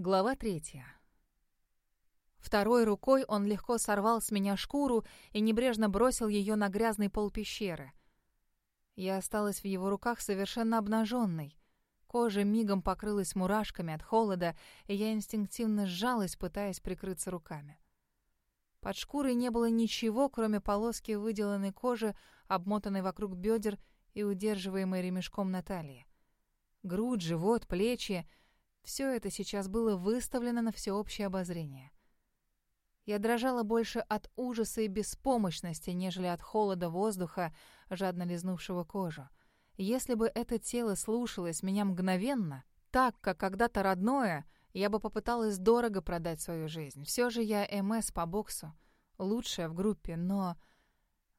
Глава третья. Второй рукой он легко сорвал с меня шкуру и небрежно бросил ее на грязный пол пещеры. Я осталась в его руках совершенно обнаженной. Кожа мигом покрылась мурашками от холода, и я инстинктивно сжалась, пытаясь прикрыться руками. Под шкурой не было ничего, кроме полоски выделанной кожи, обмотанной вокруг бедер и удерживаемой ремешком на талии. Грудь, живот, плечи — все это сейчас было выставлено на всеобщее обозрение. Я дрожала больше от ужаса и беспомощности, нежели от холода воздуха, жадно лизнувшего кожу. Если бы это тело слушалось меня мгновенно, так, как когда-то родное, я бы попыталась дорого продать свою жизнь. Все же я МС по боксу, лучшая в группе, но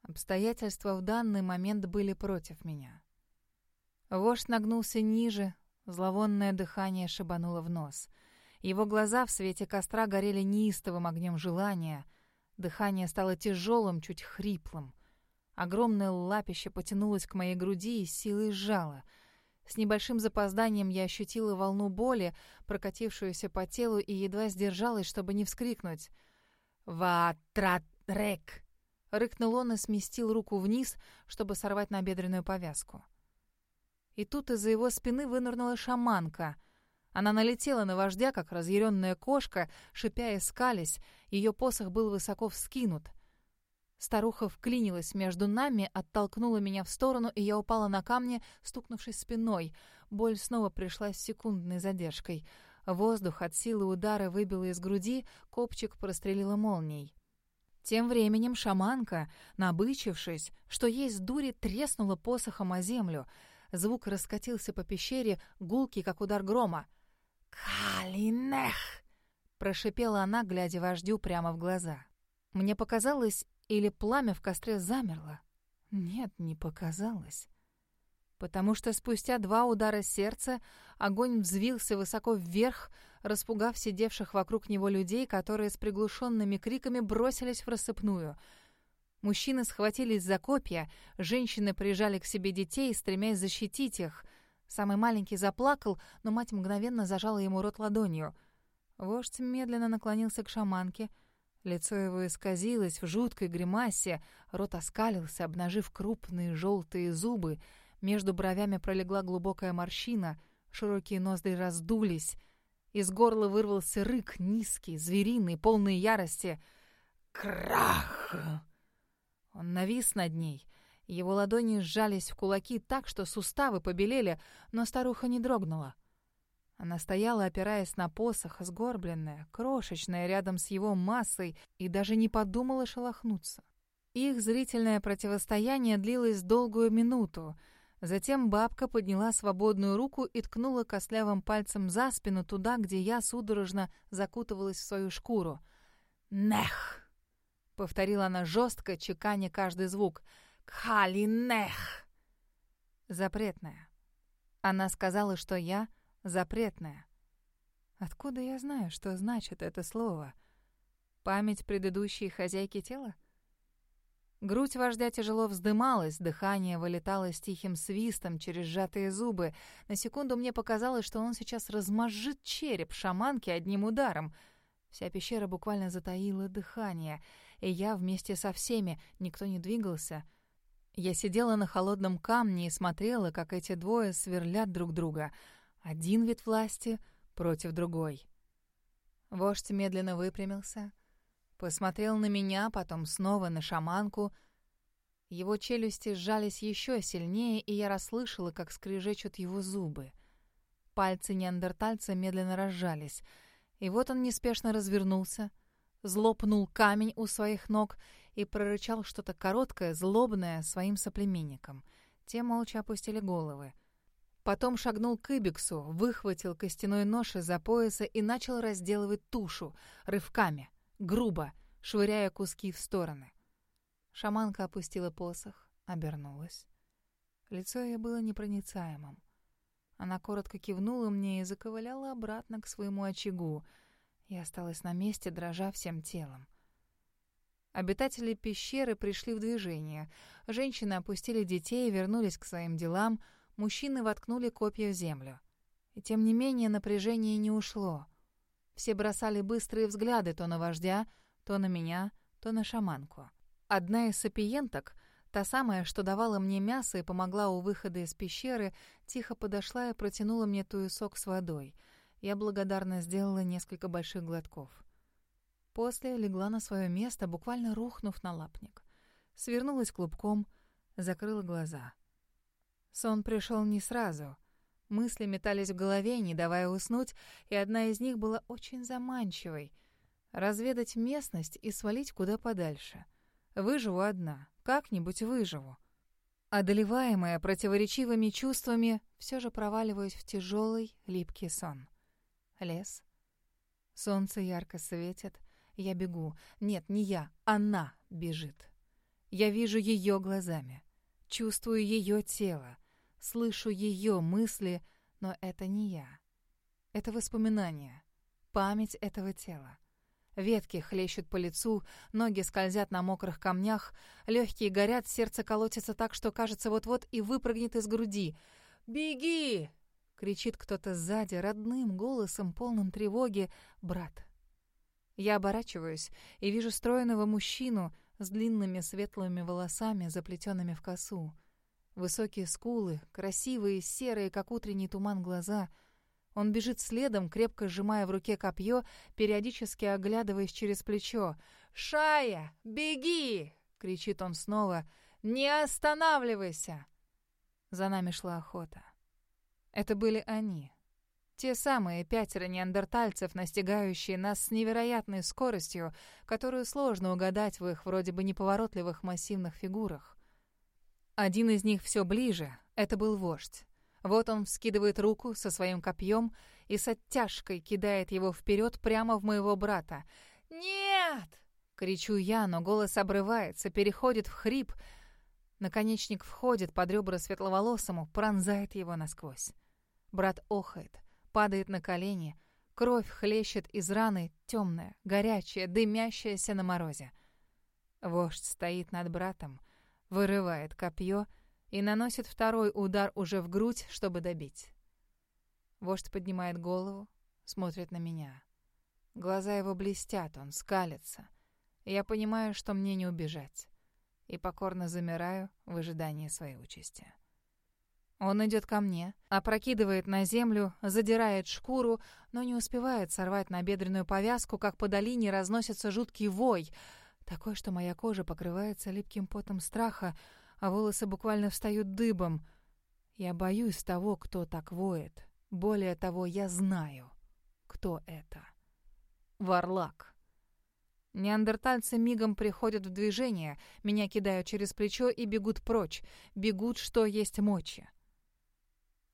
обстоятельства в данный момент были против меня. Вождь нагнулся ниже, зловонное дыхание шибануло в нос. Его глаза в свете костра горели неистовым огнем желания. Дыхание стало тяжелым, чуть хриплым. Огромное лапище потянулось к моей груди и силой сжало. С небольшим запозданием я ощутила волну боли, прокатившуюся по телу, и едва сдержалась, чтобы не вскрикнуть. «Ва-тра-рек!» Рыкнул он и сместил руку вниз, чтобы сорвать набедренную повязку. И тут из-за его спины вынырнула шаманка. Она налетела на вождя, как разъяренная кошка, шипя и скались. Ее посох был высоко вскинут. Старуха вклинилась между нами, оттолкнула меня в сторону, и я упала на камни, стукнувшись спиной. Боль снова пришла с секундной задержкой. Воздух от силы удара выбило из груди, копчик прострелила молнией. Тем временем шаманка, набычившись, что есть дури, треснула посохом о землю — Звук раскатился по пещере, гулкий, как удар грома. «Калинех!» — прошипела она, глядя вождю прямо в глаза. Мне показалось, или пламя в костре замерло. Нет, не показалось. Потому что спустя два удара сердца огонь взвился высоко вверх, распугав сидевших вокруг него людей, которые с приглушенными криками бросились в рассыпную — Мужчины схватились за копья, женщины прижали к себе детей, стремясь защитить их. Самый маленький заплакал, но мать мгновенно зажала ему рот ладонью. Вождь медленно наклонился к шаманке. Лицо его исказилось в жуткой гримасе, рот оскалился, обнажив крупные желтые зубы. Между бровями пролегла глубокая морщина, широкие ноздри раздулись. Из горла вырвался рык, низкий, звериный, полный ярости. «Крах!» Он навис над ней. Его ладони сжались в кулаки так, что суставы побелели, но старуха не дрогнула. Она стояла, опираясь на посох, сгорбленная, крошечная рядом с его массой, и даже не подумала шелохнуться. Их зрительное противостояние длилось долгую минуту. Затем бабка подняла свободную руку и ткнула костлявым пальцем за спину туда, где я судорожно закутывалась в свою шкуру. «Нех!» Повторила она жестко, чеканя каждый звук. «Кхалинех!» Запретная. Она сказала, что я запретная. Откуда я знаю, что значит это слово? Память предыдущей хозяйки тела? Грудь вождя тяжело вздымалась, дыхание вылетало с тихим свистом через сжатые зубы. На секунду мне показалось, что он сейчас размозжит череп шаманки одним ударом. Вся пещера буквально затаила дыхание — и я вместе со всеми, никто не двигался. Я сидела на холодном камне и смотрела, как эти двое сверлят друг друга. Один вид власти против другой. Вождь медленно выпрямился, посмотрел на меня, потом снова на шаманку. Его челюсти сжались еще сильнее, и я расслышала, как скрежечут его зубы. Пальцы неандертальца медленно разжались, и вот он неспешно развернулся — злопнул камень у своих ног и прорычал что-то короткое, злобное своим соплеменникам. Те молча опустили головы. Потом шагнул к Ибиксу, выхватил костяной нож из-за пояса и начал разделывать тушу, рывками, грубо, швыряя куски в стороны. Шаманка опустила посох, обернулась. Лицо ее было непроницаемым. Она коротко кивнула мне и заковыляла обратно к своему очагу — я осталась на месте, дрожа всем телом. Обитатели пещеры пришли в движение. Женщины опустили детей и вернулись к своим делам. Мужчины воткнули копья в землю. И тем не менее напряжение не ушло. Все бросали быстрые взгляды то на вождя, то на меня, то на шаманку. Одна из сапиенток, та самая, что давала мне мясо и помогла у выхода из пещеры, тихо подошла и протянула мне туесок с водой. Я благодарно сделала несколько больших глотков. После легла на свое место, буквально рухнув на лапник. Свернулась клубком, закрыла глаза. Сон пришел не сразу. Мысли метались в голове, не давая уснуть, и одна из них была очень заманчивой — разведать местность и свалить куда подальше. Выживу одна, как-нибудь выживу. Одолеваемая противоречивыми чувствами, все же проваливаюсь в тяжелый, липкий сон. Лес. Солнце ярко светит. Я бегу. Нет, не я, она бежит. Я вижу ее глазами. Чувствую ее тело. Слышу ее мысли, но это не я. Это воспоминания. Память этого тела. Ветки хлещут по лицу, ноги скользят на мокрых камнях, легкие горят, сердце колотится так, что кажется вот-вот и выпрыгнет из груди. «Беги!» — кричит кто-то сзади, родным голосом, полным тревоги, брат. Я оборачиваюсь и вижу стройного мужчину с длинными светлыми волосами, заплетенными в косу. Высокие скулы, красивые, серые, как утренний туман, глаза. Он бежит следом, крепко сжимая в руке копье, периодически оглядываясь через плечо. «Шая, беги!» — кричит он снова. «Не останавливайся!» За нами шла охота. Это были они. Те самые пятеро неандертальцев, настигающие нас с невероятной скоростью, которую сложно угадать в их вроде бы неповоротливых массивных фигурах. Один из них все ближе. Это был вождь. Вот он вскидывает руку со своим копьем и с оттяжкой кидает его вперед прямо в моего брата. «Нет!» — кричу я, но голос обрывается, переходит в хрип. Наконечник входит под ребра светловолосому, пронзает его насквозь. Брат охает, падает на колени. Кровь хлещет из раны, темная, горячая, дымящаяся на морозе. Вождь стоит над братом — вырывает копье и наносит второй удар уже в грудь, чтобы добить. Вождь поднимает голову, смотрит на меня. Глаза его блестят, он скалится. Я понимаю, что мне не убежать. И покорно замираю в ожидании своей участи. Он идет ко мне, опрокидывает на землю, задирает шкуру, но не успевает сорвать набедренную повязку, как по долине разносится жуткий вой — такой, что моя кожа покрывается липким потом страха, а волосы буквально встают дыбом. Я боюсь того, кто так воет. Более того, я знаю, кто это. Варлак. Неандертальцы мигом приходят в движение, меня кидают через плечо и бегут прочь, бегут, что есть мочи.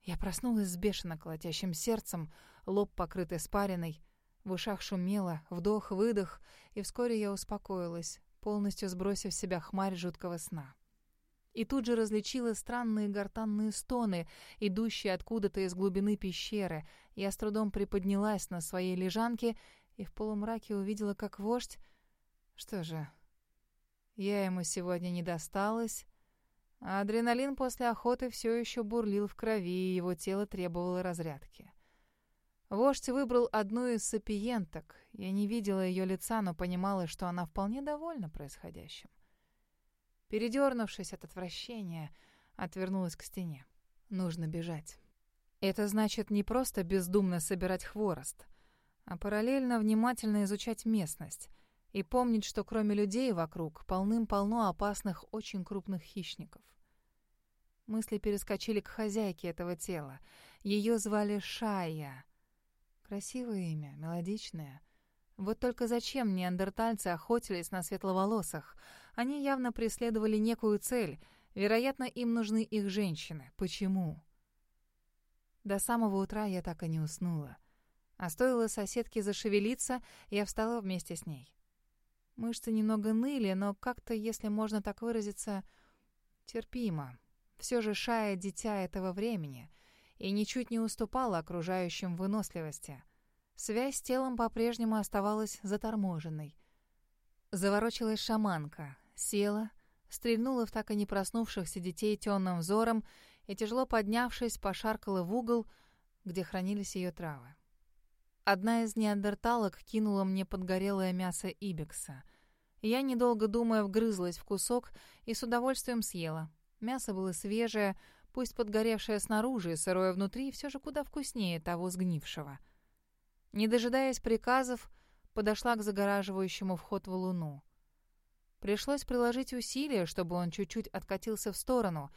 Я проснулась с бешено колотящим сердцем, лоб покрыт испариной, в ушах шумело, вдох-выдох, и вскоре я успокоилась, полностью сбросив с себя хмарь жуткого сна. И тут же различила странные гортанные стоны, идущие откуда-то из глубины пещеры. Я с трудом приподнялась на своей лежанке и в полумраке увидела, как вождь... Что же, я ему сегодня не досталась, а адреналин после охоты все еще бурлил в крови, и его тело требовало разрядки. Вождь выбрал одну из сапиенток. Я не видела ее лица, но понимала, что она вполне довольна происходящим. Передернувшись от отвращения, отвернулась к стене. Нужно бежать. Это значит не просто бездумно собирать хворост, а параллельно внимательно изучать местность и помнить, что кроме людей вокруг полным-полно опасных, очень крупных хищников. Мысли перескочили к хозяйке этого тела. Ее звали Шая — Красивое имя, мелодичное. Вот только зачем неандертальцы охотились на светловолосых? Они явно преследовали некую цель. Вероятно, им нужны их женщины. Почему? До самого утра я так и не уснула. А стоило соседке зашевелиться, я встала вместе с ней. Мышцы немного ныли, но как-то, если можно так выразиться, терпимо. Все же Шая — дитя этого времени — и ничуть не уступала окружающим выносливости. Связь с телом по-прежнему оставалась заторможенной. Заворочилась шаманка, села, стрельнула в так и не проснувшихся детей темным взором и, тяжело поднявшись, пошаркала в угол, где хранились ее травы. Одна из неандерталок кинула мне подгорелое мясо ибекса. Я, недолго думая, вгрызлась в кусок и с удовольствием съела. Мясо было свежее, пусть подгоревшее снаружи и сырое внутри, все же куда вкуснее того сгнившего. Не дожидаясь приказов, подошла к загораживающему вход в луну. Пришлось приложить усилия, чтобы он чуть-чуть откатился в сторону.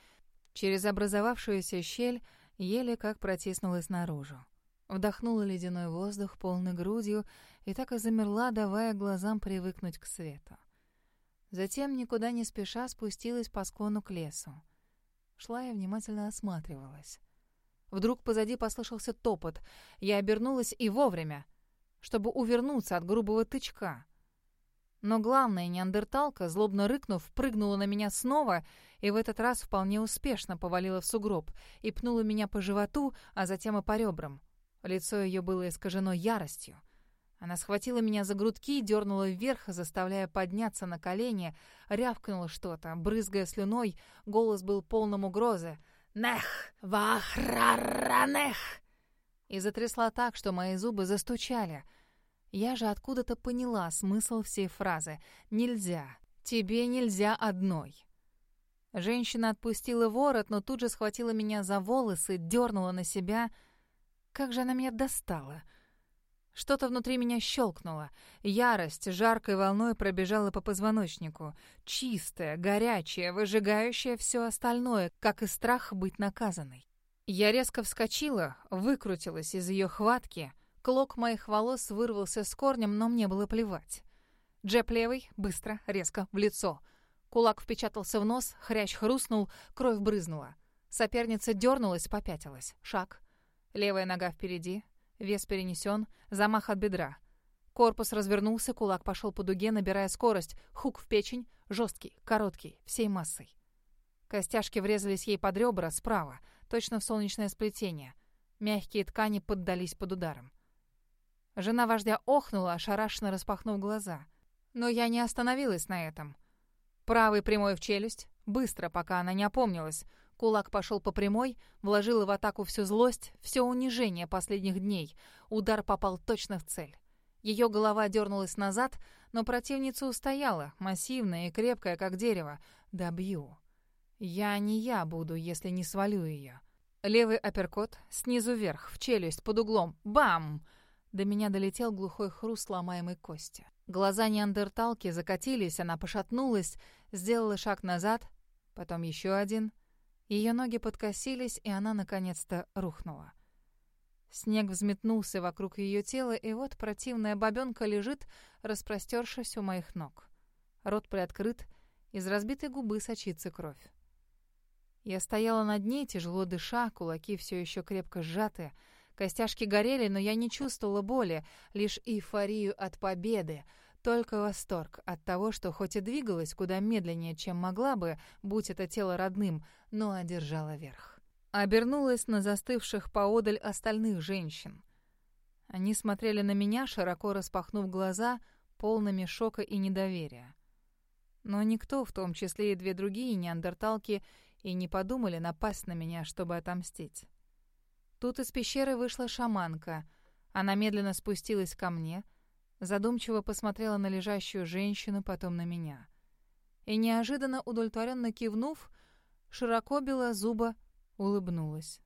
Через образовавшуюся щель еле как протиснулась наружу. Вдохнула ледяной воздух полной грудью и так и замерла, давая глазам привыкнуть к свету. Затем, никуда не спеша, спустилась по склону к лесу. Шла и внимательно осматривалась. Вдруг позади послышался топот. Я обернулась и вовремя, чтобы увернуться от грубого тычка. Но главная неандерталка, злобно рыкнув, прыгнула на меня снова и в этот раз вполне успешно повалила в сугроб и пнула меня по животу, а затем и по ребрам. Лицо ее было искажено яростью. Она схватила меня за грудки и дернула вверх, заставляя подняться на колени, рявкнула что-то, брызгая слюной, голос был полным угрозы. «Нех! Вахраранех!» И затрясла так, что мои зубы застучали. Я же откуда-то поняла смысл всей фразы «Нельзя! Тебе нельзя одной!» Женщина отпустила ворот, но тут же схватила меня за волосы, дернула на себя — как же она меня достала! Что-то внутри меня щелкнуло. Ярость жаркой волной пробежала по позвоночнику. Чистая, горячая, выжигающая все остальное, как и страх быть наказанной. Я резко вскочила, выкрутилась из ее хватки. Клок моих волос вырвался с корнем, но мне было плевать. Джеб левый, быстро, резко, в лицо. Кулак впечатался в нос, хрящ хрустнул, кровь брызнула. Соперница дернулась, попятилась. Шаг, Левая нога впереди, вес перенесен, замах от бедра. Корпус развернулся, кулак пошел по дуге, набирая скорость. Хук в печень, жесткий, короткий, всей массой. Костяшки врезались ей под ребра справа, точно в солнечное сплетение. Мягкие ткани поддались под ударом. Жена вождя охнула, ошарашенно распахнув глаза. Но я не остановилась на этом. Правый прямой в челюсть, быстро, пока она не опомнилась. Кулак пошел по прямой, вложила в атаку всю злость, все унижение последних дней. Удар попал точно в цель. Ее голова дернулась назад, но противница устояла, массивная и крепкая, как дерево. «Добью. Я не я буду, если не свалю ее». Левый апперкот, снизу вверх, в челюсть, под углом. Бам! До меня долетел глухой хруст ломаемой кости. Глаза неандерталки закатились, она пошатнулась, сделала шаг назад, потом еще один — ее ноги подкосились, и она наконец-то рухнула. Снег взметнулся вокруг ее тела, и вот противная бабенка лежит, распростершись у моих ног. Рот приоткрыт, из разбитой губы сочится кровь. Я стояла над ней, тяжело дыша, кулаки все еще крепко сжаты. Костяшки горели, но я не чувствовала боли, лишь эйфорию от победы — только восторг от того, что хоть и двигалась куда медленнее, чем могла бы, будь это тело родным, но одержала верх. Обернулась на застывших поодаль остальных женщин. Они смотрели на меня, широко распахнув глаза, полными шока и недоверия. Но никто, в том числе и две другие неандерталки, и не подумали напасть на меня, чтобы отомстить. Тут из пещеры вышла шаманка. Она медленно спустилась ко мне — Задумчиво посмотрела на лежащую женщину, потом на меня. И неожиданно, удовлетворенно кивнув, широко била зуба, улыбнулась.